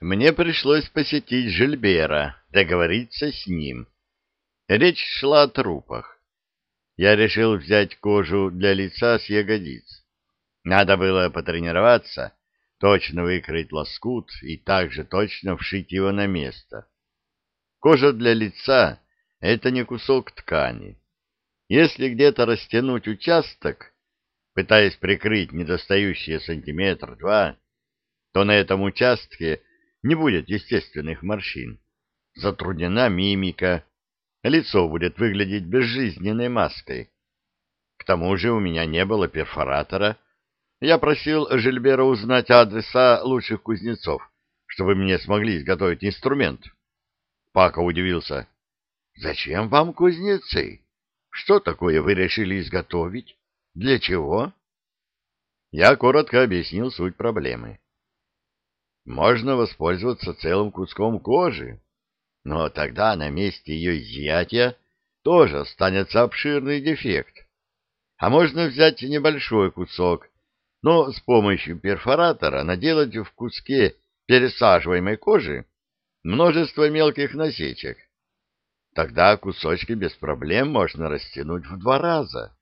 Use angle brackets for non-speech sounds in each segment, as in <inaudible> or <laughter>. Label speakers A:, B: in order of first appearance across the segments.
A: Мне пришлось посетить Жильбера, договориться с ним. Речь шла о трупах. Я решил взять кожу для лица с ягодиц. Надо было потренироваться, точно выкрыть лоскут и также точно вшить его на место. Кожа для лица — это не кусок ткани. Если где-то растянуть участок, пытаясь прикрыть недостающие сантиметр-два, то на этом участке не будет естественных морщин. Затруднена мимика, лицо будет выглядеть безжизненной маской. К тому же у меня не было перфоратора. Я просил Жильбера узнать адреса лучших кузнецов, чтобы мне смогли изготовить инструмент. Пака удивился. «Зачем вам кузнецы? Что такое вы решили изготовить? Для чего?» Я коротко объяснил суть проблемы можно воспользоваться целым куском кожи, но тогда на месте ее изъятия тоже останется обширный дефект. А можно взять небольшой кусок, но с помощью перфоратора наделать в куске пересаживаемой кожи множество мелких насечек. Тогда кусочки без проблем можно растянуть в два раза.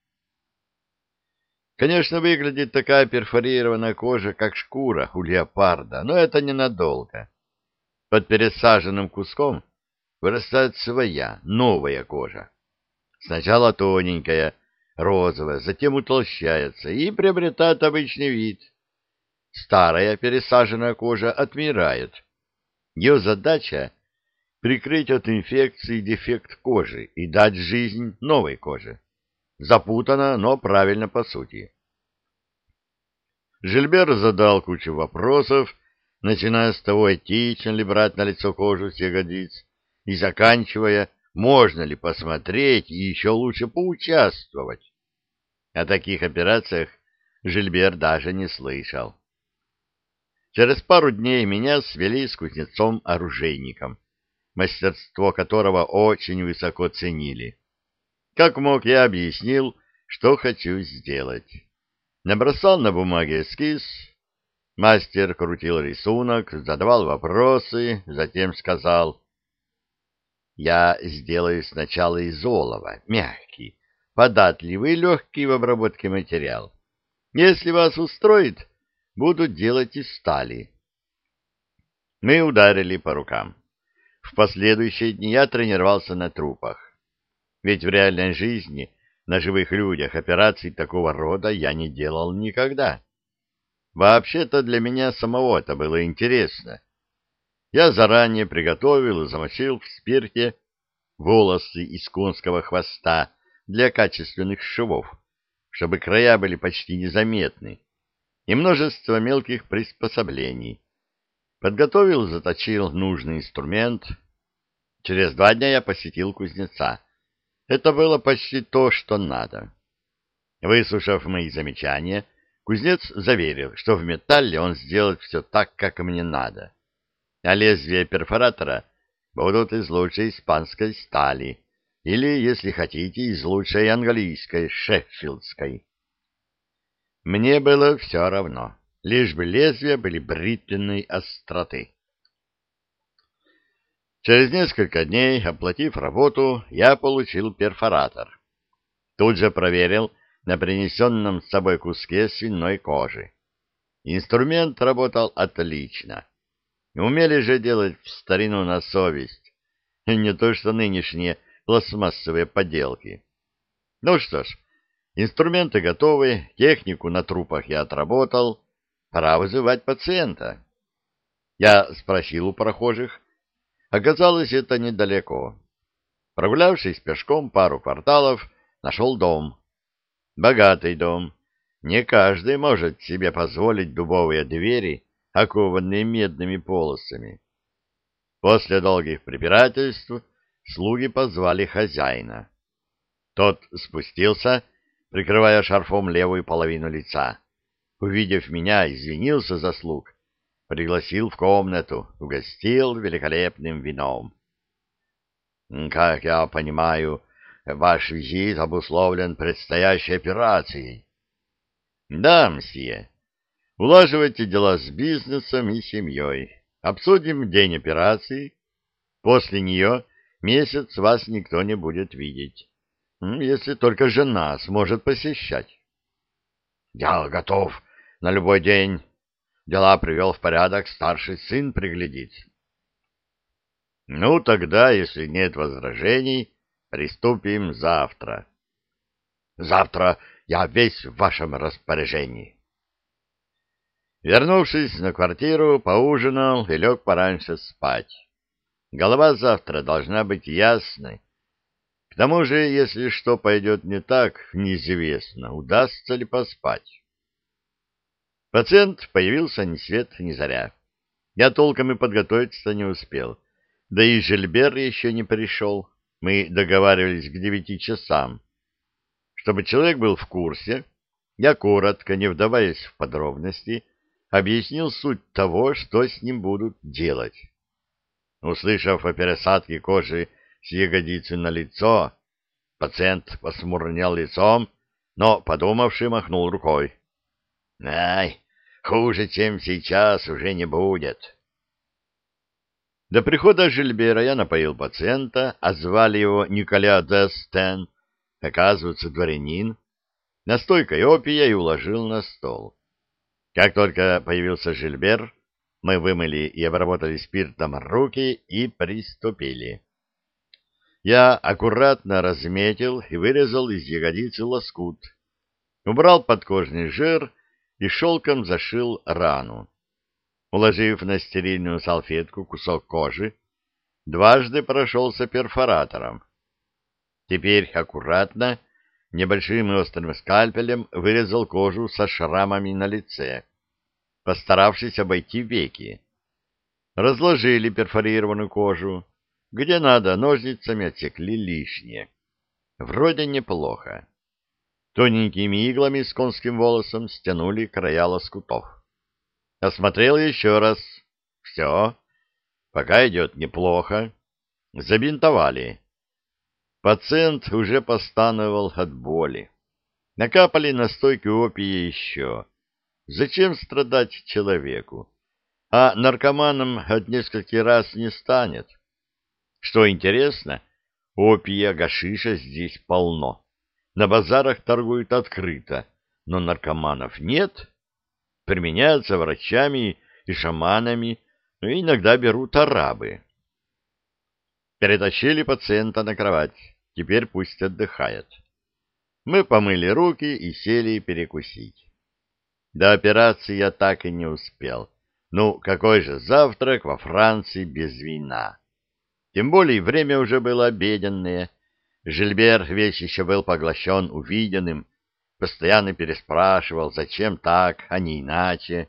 A: Конечно, выглядит такая перфорированная кожа, как шкура у леопарда, но это ненадолго. Под пересаженным куском вырастает своя, новая кожа. Сначала тоненькая, розовая, затем утолщается и приобретает обычный вид. Старая пересаженная кожа отмирает. Ее задача — прикрыть от инфекции дефект кожи и дать жизнь новой коже. Запутано, но правильно по сути. Жильбер задал кучу вопросов, начиная с того, этично ли брать на лицо кожу с ягодиц, и заканчивая, можно ли посмотреть и еще лучше поучаствовать. О таких операциях Жильбер даже не слышал. Через пару дней меня свели с кузнецом-оружейником, мастерство которого очень высоко ценили. Как мог, я объяснил, что хочу сделать. Набросал на бумаге эскиз. Мастер крутил рисунок, задавал вопросы, затем сказал. Я сделаю сначала из олова, мягкий, податливый и легкий в обработке материал. Если вас устроит, буду делать из стали. Мы ударили по рукам. В последующие дни я тренировался на трупах. Ведь в реальной жизни на живых людях операций такого рода я не делал никогда. Вообще-то для меня самого это было интересно. Я заранее приготовил и замочил в спирте волосы из конского хвоста для качественных швов, чтобы края были почти незаметны, и множество мелких приспособлений. Подготовил и заточил нужный инструмент. Через два дня я посетил кузнеца. Это было почти то, что надо. Выслушав мои замечания, кузнец заверил, что в металле он сделает все так, как мне надо. А лезвия перфоратора будут из лучшей испанской стали, или, если хотите, из лучшей английской, шеффилдской. Мне было все равно, лишь бы лезвия были бритвенной остроты. Через несколько дней, оплатив работу, я получил перфоратор. Тут же проверил на принесенном с собой куске свиной кожи. Инструмент работал отлично. Умели же делать в старину на совесть, не то что нынешние пластмассовые поделки. Ну что ж, инструменты готовы, технику на трупах я отработал, пора вызывать пациента. Я спросил у прохожих, Оказалось, это недалеко. Прогулявшись пешком пару кварталов, нашел дом. Богатый дом. Не каждый может себе позволить дубовые двери, окованные медными полосами. После долгих препирательств слуги позвали хозяина. Тот спустился, прикрывая шарфом левую половину лица. Увидев меня, извинился за слуг пригласил в комнату, угостил великолепным вином. Как я понимаю, ваш визит обусловлен предстоящей операцией. Да, мсье. Улаживайте дела с бизнесом и семьей. Обсудим день операции. После нее месяц вас никто не будет видеть. Если только жена сможет посещать. Я готов на любой день. Дела привел в порядок, старший сын приглядит. Ну, тогда, если нет возражений, приступим завтра. Завтра я весь в вашем распоряжении. Вернувшись на квартиру, поужинал и лег пораньше спать. Голова завтра должна быть ясной. К тому же, если что пойдет не так, неизвестно, удастся ли поспать. Пациент появился ни свет ни заря. Я толком и подготовиться не успел. Да и Жильбер еще не пришел. Мы договаривались к девяти часам. Чтобы человек был в курсе, я коротко, не вдаваясь в подробности, объяснил суть того, что с ним будут делать. Услышав о пересадке кожи с ягодицы на лицо, пациент посмурнел лицом, но, подумавший, махнул рукой. — Ай, хуже, чем сейчас, уже не будет. До прихода Жильбера я напоил пациента, а звали его Николя Дестен, оказывается, дворянин, настойкой опия и уложил на стол. Как только появился Жильбер, мы вымыли и обработали спиртом руки и приступили. Я аккуратно разметил и вырезал из ягодицы лоскут, убрал подкожный жир и шелком зашил рану. Уложив на стерильную салфетку кусок кожи, дважды прошелся перфоратором. Теперь аккуратно небольшим и острым скальпелем вырезал кожу со шрамами на лице, постаравшись обойти веки. Разложили перфорированную кожу, где надо, ножницами отсекли лишнее. Вроде неплохо. Тоненькими иглами с конским волосом стянули края лоскутов. Осмотрел еще раз. Все. Пока идет неплохо. Забинтовали. Пациент уже постановал от боли. Накапали настойки опия еще. Зачем страдать человеку? А наркоманом от нескольких раз не станет. Что интересно, опия гашиша здесь полно. На базарах торгуют открыто, но наркоманов нет. Применяются врачами и шаманами, но иногда берут арабы. Перетащили пациента на кровать. Теперь пусть отдыхает. Мы помыли руки и сели перекусить. До операции я так и не успел. Ну, какой же завтрак во Франции без вина? Тем более время уже было обеденное. Жильбер весь еще был поглощен увиденным, постоянно переспрашивал, зачем так, а не иначе,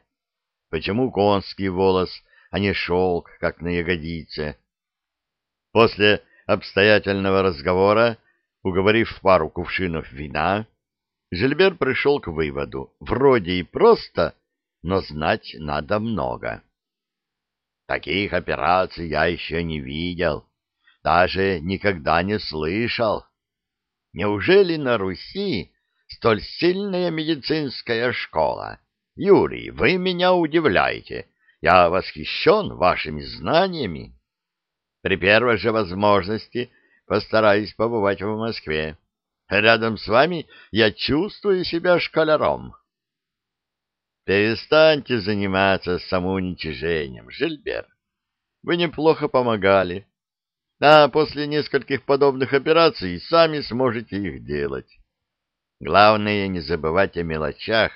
A: почему конский волос, а не шелк, как на ягодице. После обстоятельного разговора, уговорив пару кувшинов вина, Жильбер пришел к выводу, вроде и просто, но знать надо много. Таких операций я еще не видел, даже никогда не слышал. Неужели на Руси столь сильная медицинская школа? Юрий, вы меня удивляете. Я восхищен вашими знаниями. При первой же возможности постараюсь побывать в Москве. Рядом с вами я чувствую себя школяром. Перестаньте заниматься самоуничижением, Жильбер. Вы неплохо помогали. А после нескольких подобных операций сами сможете их делать. Главное, не забывать о мелочах.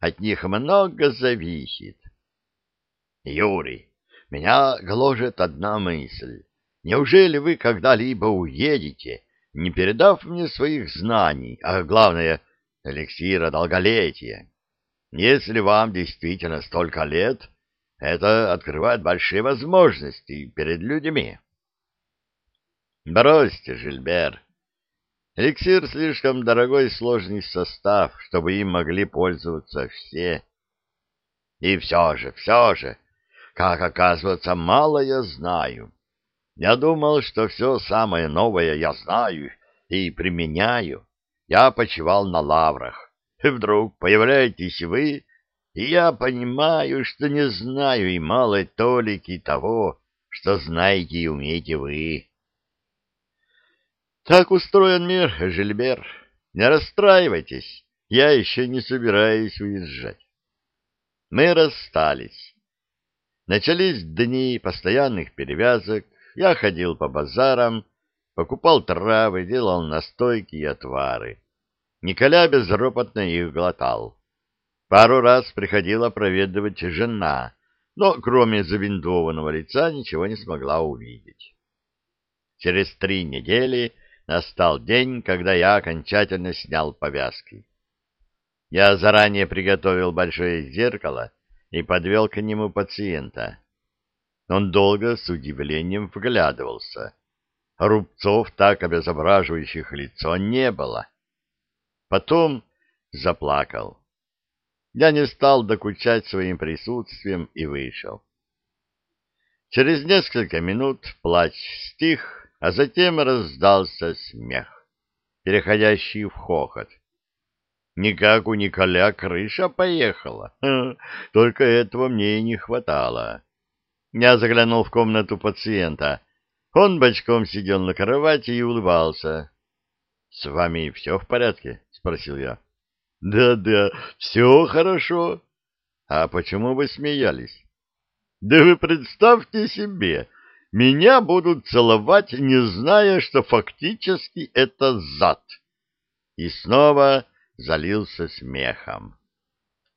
A: От них много зависит. Юрий, меня гложет одна мысль. Неужели вы когда-либо уедете не передав мне своих знаний, а главное, эликсира долголетия. Если вам действительно столько лет, это открывает большие возможности перед людьми. Бросьте, Жильбер. Эликсир слишком дорогой и сложный состав, чтобы им могли пользоваться все. И все же, все же, как оказывается, мало я знаю. Я думал, что все самое новое я знаю и применяю. Я почивал на лаврах. И вдруг появляетесь вы и я понимаю, что не знаю и малой толики того, что знаете и умеете вы. Так устроен мир, Жильбер. Не расстраивайтесь, я еще не собираюсь уезжать. Мы расстались. Начались дни постоянных перевязок, я ходил по базарам, покупал травы, делал настойки и отвары. Николя безропотно их глотал. Пару раз приходила проведывать жена, но кроме забинтованного лица ничего не смогла увидеть. Через три недели настал день, когда я окончательно снял повязки. Я заранее приготовил большое зеркало и подвел к нему пациента. Он долго с удивлением вглядывался. Рубцов, так обезображивающих лицо, не было. Потом заплакал. Я не стал докучать своим присутствием и вышел. Через несколько минут плач стих, а затем раздался смех, переходящий в хохот. Никак у Николя крыша поехала, <laughs> только этого мне и не хватало. Я заглянул в комнату пациента. Он бочком сидел на кровати и улыбался. — С вами все в порядке? — спросил я. Да-да, все хорошо. А почему вы смеялись? Да вы представьте себе, меня будут целовать, не зная, что фактически это зад. И снова залился смехом.